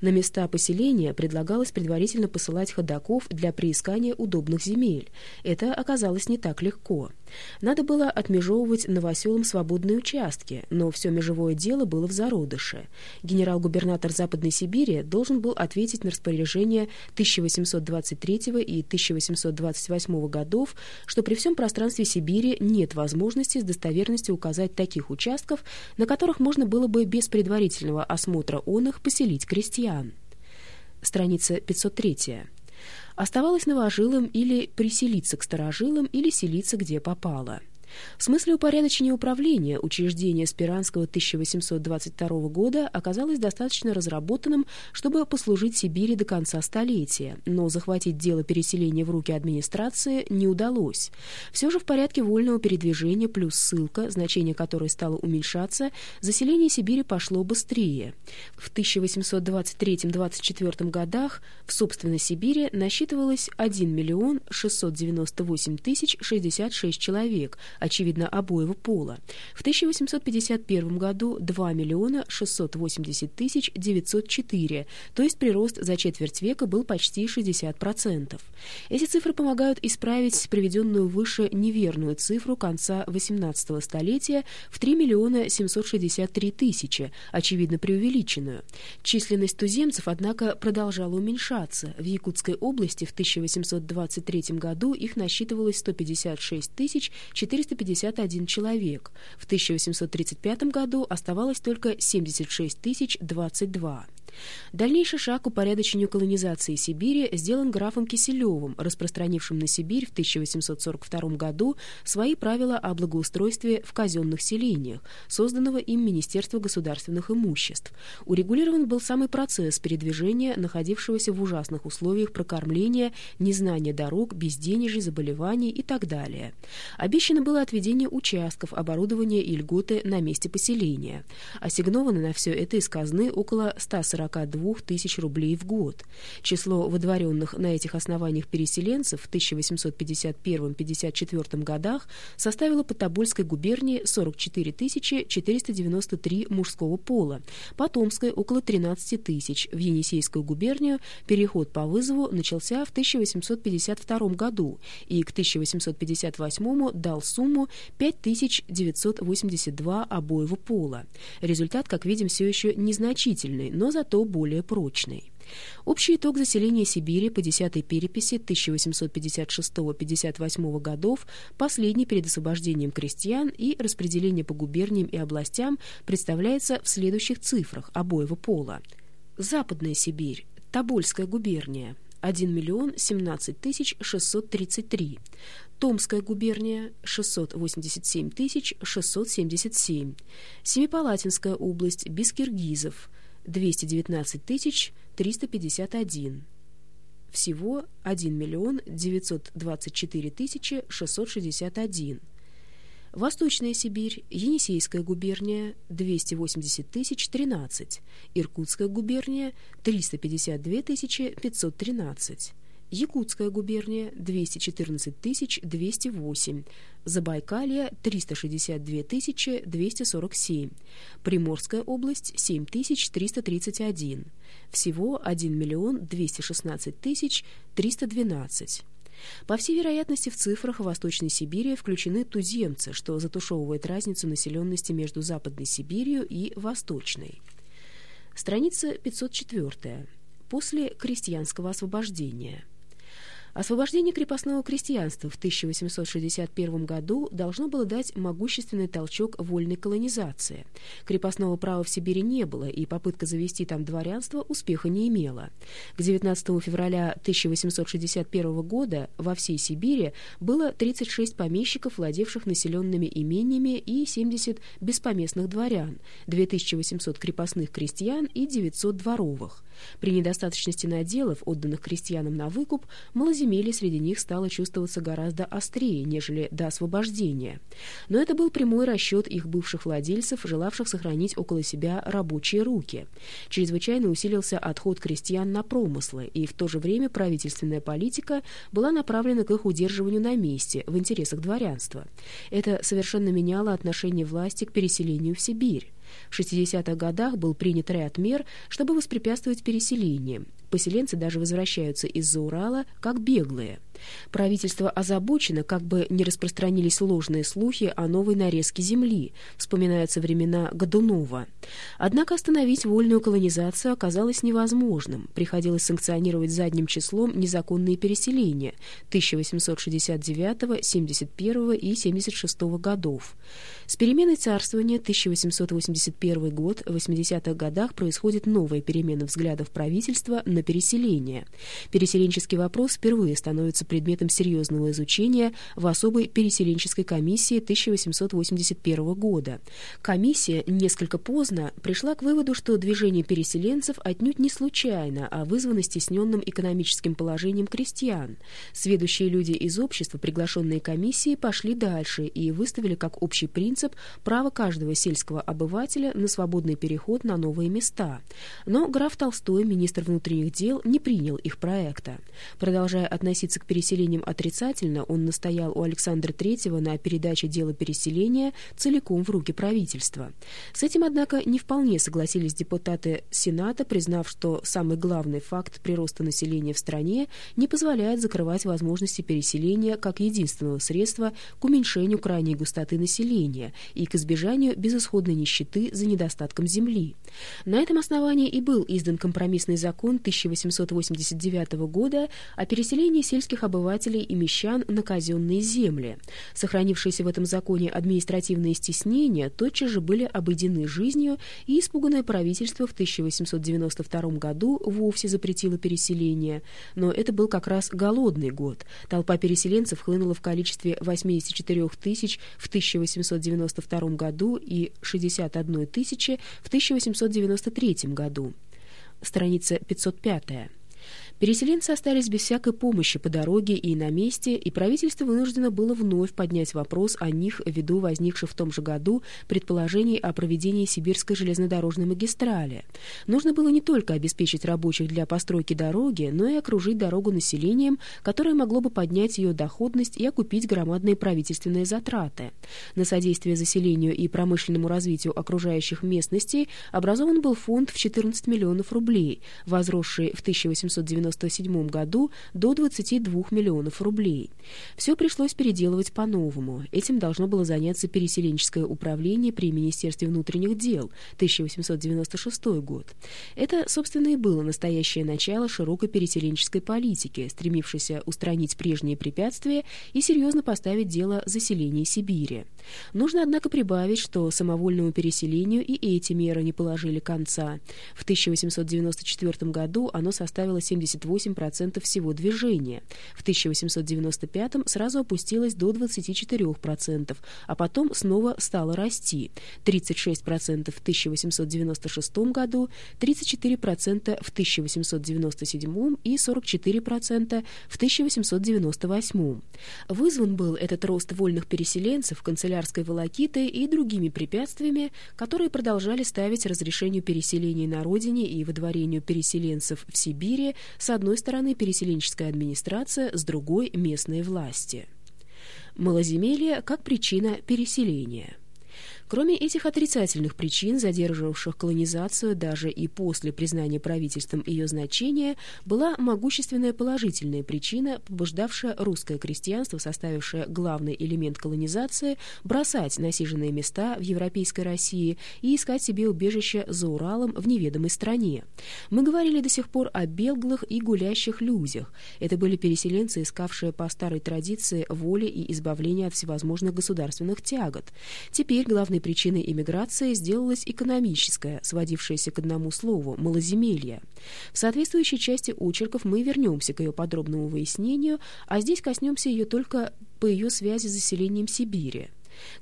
На места поселения предлагалось предварительно посылать ходаков для приискания удобных земель. Это оказалось не так легко. Надо было отмежевывать новоселам свободные участки, но все межевое дело было в зародыше. Генерал-губернатор Западной Сибири должен был ответить на распоряжение 1823 и 1828 годов, что при всем пространстве Сибири нет возможности с достоверностью указать таких участков, на которых можно было бы без предварительного осмотра он их поселить крестьян. Страница 503. Оставалось новожилам или приселиться к старожилам, или селиться где попало. В смысле упорядочения управления учреждение Спиранского 1822 года оказалось достаточно разработанным, чтобы послужить Сибири до конца столетия, но захватить дело переселения в руки администрации не удалось. Все же в порядке вольного передвижения плюс ссылка, значение которой стало уменьшаться, заселение Сибири пошло быстрее. В 1823-24 годах в собственной Сибири насчитывалось 1 миллион 698 тысяч 66 человек, очевидно, обоего пола. В 1851 году 2 миллиона 680 тысяч 904, то есть прирост за четверть века был почти 60%. Эти цифры помогают исправить приведенную выше неверную цифру конца 18 столетия в 3 миллиона 763 тысячи, очевидно преувеличенную. Численность туземцев, однако, продолжала уменьшаться. В Якутской области в 1823 году их насчитывалось 156 тысяч 400 351 человек. В 1835 году оставалось только 76 тысяч 22. Дальнейший шаг упорядочению колонизации Сибири сделан графом Киселевым, распространившим на Сибирь в 1842 году свои правила о благоустройстве в казенных селениях, созданного им Министерство государственных имуществ. Урегулирован был самый процесс передвижения, находившегося в ужасных условиях прокормления, незнания дорог, безденежья, заболеваний и так далее. Обещано было отведение участков, оборудования и льготы на месте поселения. Ассигновано на все это из казны около 140 42 тысяч рублей в год. Число выдворенных на этих основаниях переселенцев в 1851-54 годах составило по Тобольской губернии 44 493 мужского пола, по Томской – около 13 тысяч, в Енисейскую губернию переход по вызову начался в 1852 году и к 1858 дал сумму 5982 обоего пола. Результат, как видим, все еще незначительный, но зато зато более прочной. Общий итог заселения Сибири по 10-й переписи 1856-58 годов, последний перед освобождением крестьян и распределение по губерниям и областям представляется в следующих цифрах обоего пола. Западная Сибирь, Тобольская губерния, 1 миллион 17 тысяч 633. Томская губерния – 687 тысяч 677. Семипалатинская область, без киргизов 219 тысяч 351. Всего 1 миллион 924 тысячи 661. Восточная Сибирь, Енисейская губерния – 280 тысяч 13, Иркутская губерния – 352 тысячи 513, Якутская губерния – 214 тысяч 208, Забайкалье – 362 тысячи 247, Приморская область – 7 тысяч 331, всего 1 миллион 216 тысяч 312. По всей вероятности, в цифрах Восточной Сибири включены туземцы, что затушевывает разницу населенности между Западной Сибирью и Восточной. Страница 504. После крестьянского освобождения. Освобождение крепостного крестьянства в 1861 году должно было дать могущественный толчок вольной колонизации. Крепостного права в Сибири не было, и попытка завести там дворянство успеха не имела. К 19 февраля 1861 года во всей Сибири было 36 помещиков, владевших населенными имениями, и 70 беспоместных дворян, 2800 крепостных крестьян и 900 дворовых. При недостаточности наделов, отданных крестьянам на выкуп, малоземелье среди них стало чувствоваться гораздо острее, нежели до освобождения. Но это был прямой расчет их бывших владельцев, желавших сохранить около себя рабочие руки. Чрезвычайно усилился отход крестьян на промыслы, и в то же время правительственная политика была направлена к их удерживанию на месте, в интересах дворянства. Это совершенно меняло отношение власти к переселению в Сибирь. В 60-х годах был принят ряд мер, чтобы воспрепятствовать переселению. Поселенцы даже возвращаются из-за Урала как беглые. Правительство озабочено, как бы не распространились ложные слухи о новой нарезке земли, вспоминаются времена Годунова. Однако остановить вольную колонизацию оказалось невозможным. Приходилось санкционировать задним числом незаконные переселения 1869, 71 и 76 годов. С переменой царствования 1881 год в 80-х годах происходит новая перемена взглядов правительства на переселение. Переселенческий вопрос впервые становится предметом серьезного изучения в особой переселенческой комиссии 1881 года. Комиссия несколько поздно пришла к выводу, что движение переселенцев отнюдь не случайно, а вызвано стесненным экономическим положением крестьян. Сведущие люди из общества, приглашенные комиссией, пошли дальше и выставили как общий принцип право каждого сельского обывателя на свободный переход на новые места. Но граф Толстой, министр внутренних дел, не принял их проекта. Продолжая относиться к переселенцам, переселением отрицательно, он настоял у Александра III на передаче дела переселения целиком в руки правительства. С этим, однако, не вполне согласились депутаты Сената, признав, что самый главный факт прироста населения в стране не позволяет закрывать возможности переселения как единственного средства к уменьшению крайней густоты населения и к избежанию безысходной нищеты за недостатком земли. На этом основании и был издан компромиссный закон 1889 года о переселении сельских обывателей и мещан на казенные земли. Сохранившиеся в этом законе административные стеснения тотчас же были обойдены жизнью, и испуганное правительство в 1892 году вовсе запретило переселение. Но это был как раз голодный год. Толпа переселенцев хлынула в количестве 84 тысяч в 1892 году и 61 тысячи в 1893 году. Страница 505. Переселенцы остались без всякой помощи по дороге и на месте, и правительство вынуждено было вновь поднять вопрос о них ввиду возникших в том же году предположений о проведении сибирской железнодорожной магистрали. Нужно было не только обеспечить рабочих для постройки дороги, но и окружить дорогу населением, которое могло бы поднять ее доходность и окупить громадные правительственные затраты. На содействие заселению и промышленному развитию окружающих местностей образован был фонд в 14 миллионов рублей, возросший в 1890 1997 году до 22 миллионов рублей. Все пришлось переделывать по-новому. Этим должно было заняться переселенческое управление при Министерстве внутренних дел, 1896 год. Это, собственно, и было настоящее начало широкой переселенческой политики, стремившейся устранить прежние препятствия и серьезно поставить дело заселения Сибири. Нужно, однако, прибавить, что самовольному переселению и эти меры не положили конца. В 1894 году оно составило 70 78% всего движения. В 1895 сразу опустилось до 24%, а потом снова стало расти. 36% в 1896 году, 34% в 1897 и 44% в 1898. Вызван был этот рост вольных переселенцев канцелярской волокитой и другими препятствиями, которые продолжали ставить разрешению переселений на родине и выдворению переселенцев в Сибири с одной стороны переселенческая администрация, с другой – местные власти. Малоземелье как причина переселения – Кроме этих отрицательных причин, задерживавших колонизацию даже и после признания правительством ее значения, была могущественная положительная причина, побуждавшая русское крестьянство, составившее главный элемент колонизации, бросать насиженные места в европейской России и искать себе убежище за Уралом в неведомой стране. Мы говорили до сих пор о белглых и гулящих людях. Это были переселенцы, искавшие по старой традиции воли и избавления от всевозможных государственных тягот. Теперь главный Главной причиной иммиграции сделалась экономическая, сводившаяся к одному слову – малоземелье. В соответствующей части очерков мы вернемся к ее подробному выяснению, а здесь коснемся ее только по ее связи с заселением Сибири.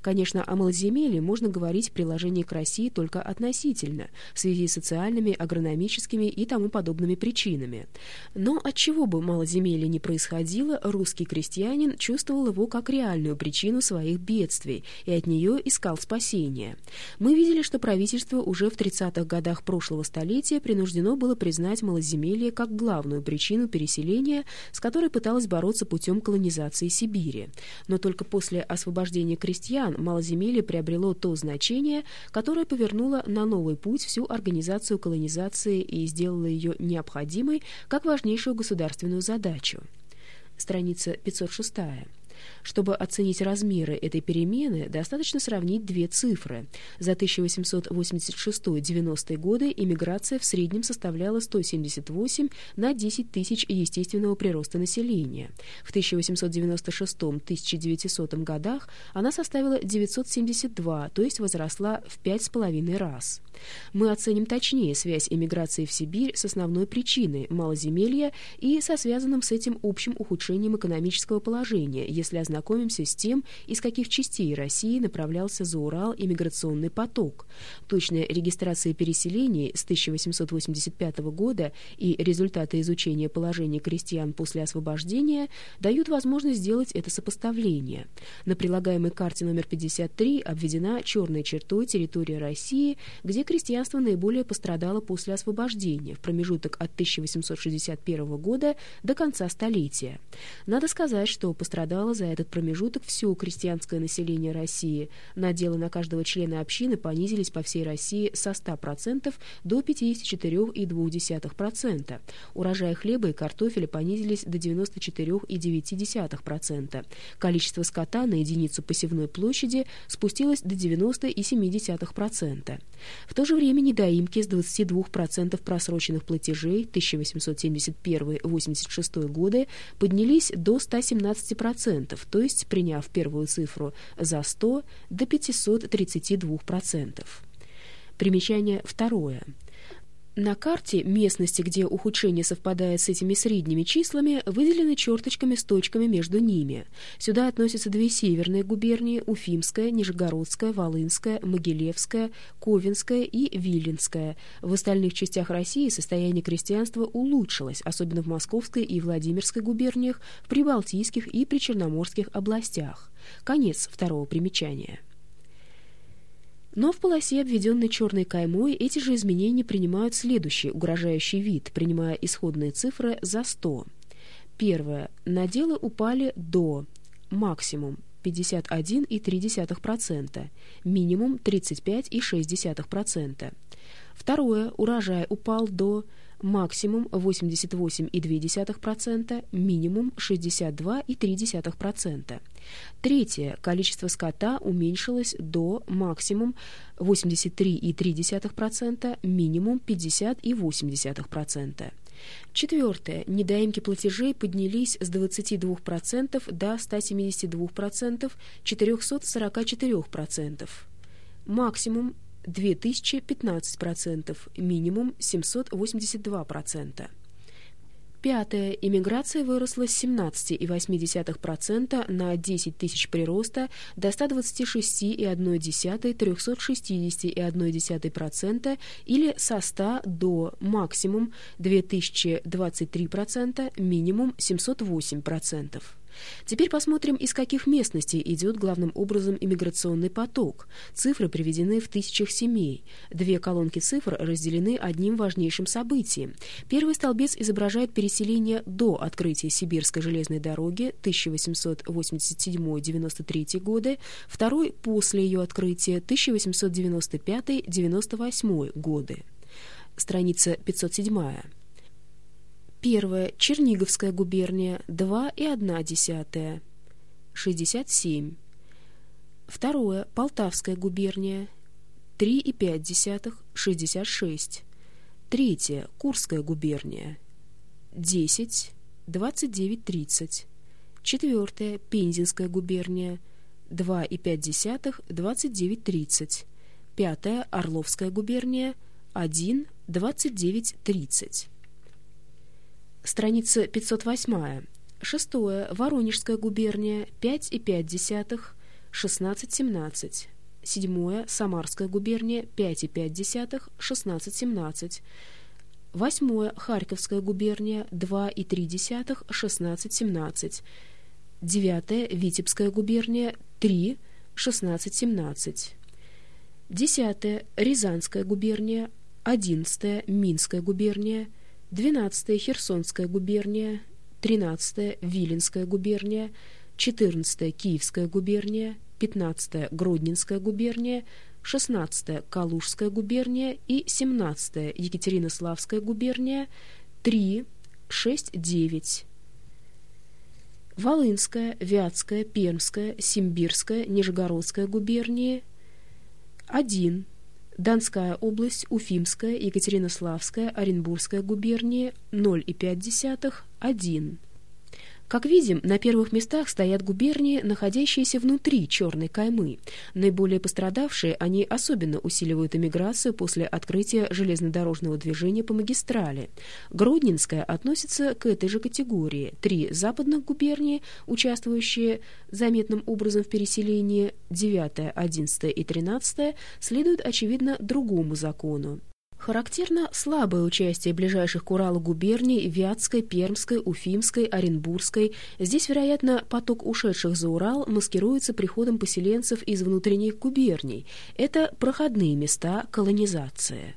Конечно, о малоземелье можно говорить в приложении к России только относительно, в связи с социальными, агрономическими и тому подобными причинами. Но от чего бы малоземелье не происходило, русский крестьянин чувствовал его как реальную причину своих бедствий и от нее искал спасения. Мы видели, что правительство уже в 30-х годах прошлого столетия принуждено было признать малоземелье как главную причину переселения, с которой пыталось бороться путем колонизации Сибири. Но только после освобождения крестьян крестьян малоземелье приобрело то значение, которое повернуло на новый путь всю организацию колонизации и сделало ее необходимой как важнейшую государственную задачу. Страница 506. Чтобы оценить размеры этой перемены, достаточно сравнить две цифры. За 1886-90 годы иммиграция в среднем составляла 178 на 10 тысяч естественного прироста населения. В 1896-1900 годах она составила 972, то есть возросла в 5,5 раз. Мы оценим точнее связь эмиграции в Сибирь с основной причиной малоземелья и со связанным с этим общим ухудшением экономического положения, если ознакомимся с тем, из каких частей России направлялся за Урал иммиграционный поток. Точная регистрация переселений с 1885 года и результаты изучения положения крестьян после освобождения дают возможность сделать это сопоставление. На прилагаемой карте номер 53 обведена черной чертой территория России, где крестьянство наиболее пострадало после освобождения в промежуток от 1861 года до конца столетия. Надо сказать, что пострадало за этот промежуток все крестьянское население России. Наделы на каждого члена общины понизились по всей России со 100% до 54,2%. Урожаи хлеба и картофеля понизились до 94,9%. Количество скота на единицу посевной площади спустилось до 90,7%. В то же время недоимки с 22% просроченных платежей 1871-86 годы поднялись до 117%, то есть, приняв первую цифру за 100, до 532%. Примечание второе. На карте местности, где ухудшение совпадает с этими средними числами, выделены черточками с точками между ними. Сюда относятся две северные губернии – Уфимская, Нижегородская, Волынская, Могилевская, Ковенская и Виленская. В остальных частях России состояние крестьянства улучшилось, особенно в Московской и Владимирской губерниях, в Прибалтийских и Причерноморских областях. Конец второго примечания. Но в полосе, обведенной черной каймой, эти же изменения принимают следующий угрожающий вид, принимая исходные цифры за 100. Первое. Наделы упали до максимум 51,3%, минимум 35,6%. Второе. Урожай упал до максимум 88,2%, минимум 62,3%. Третье. Количество скота уменьшилось до максимум 83,3%, минимум 50,8%. Четвертое. Недоимки платежей поднялись с 22% до 172%, 444%. Максимум 2015%, минимум 782%. Пятое. Иммиграция выросла с 17,8% на 10 тысяч прироста до 126,1-360,1% или со 100 до максимум 2023%, минимум 708%. Теперь посмотрим, из каких местностей идет главным образом иммиграционный поток. Цифры приведены в тысячах семей. Две колонки цифр разделены одним важнейшим событием. Первый столбец изображает переселение до открытия Сибирской железной дороги 1887-93 годы, второй — после ее открытия 1895-98 годы. Страница 507. Первое. Черниговская губерния. 2,1. 67. Второе. Полтавская губерния. 3,5. 66. Третье. Курская губерния. 10. 29,30. Четвертое. Пензенская губерния. 2,5. 29,30. Пятое. Орловская губерния. 1. 29,30. Страница 508. Шестое. Воронежская губерния. 5,5. 16-17. Седьмое. Самарская губерния. 5,5. 16-17. Восьмое. Харьковская губерния. 2,3. 16-17. Девятое. Витебская губерния. 3. 16-17. Десятое. Рязанская губерния. Одиннадцатое. Минская губерния. 12 Херсонская губерния, 13 Виленская губерния, 14 Киевская губерния, 15 Гродненская губерния, 16 Калужская губерния и 17 Екатеринославская губерния, 3, 6, 9 Волынская, Вятская, Пермская, Симбирская, Нижегородская губернии, 1. Донская область, Уфимская, Екатеринославская, Оренбургская губернии, 0,5, 1. Как видим, на первых местах стоят губернии, находящиеся внутри Черной Каймы. Наиболее пострадавшие, они особенно усиливают эмиграцию после открытия железнодорожного движения по магистрали. Гродненская относится к этой же категории. Три западных губернии, участвующие заметным образом в переселении, 9, 11 и 13, следуют, очевидно, другому закону. Характерно слабое участие ближайших к Уралу губерний Вятской, Пермской, Уфимской, Оренбургской. Здесь, вероятно, поток ушедших за Урал маскируется приходом поселенцев из внутренних губерний. Это проходные места колонизации.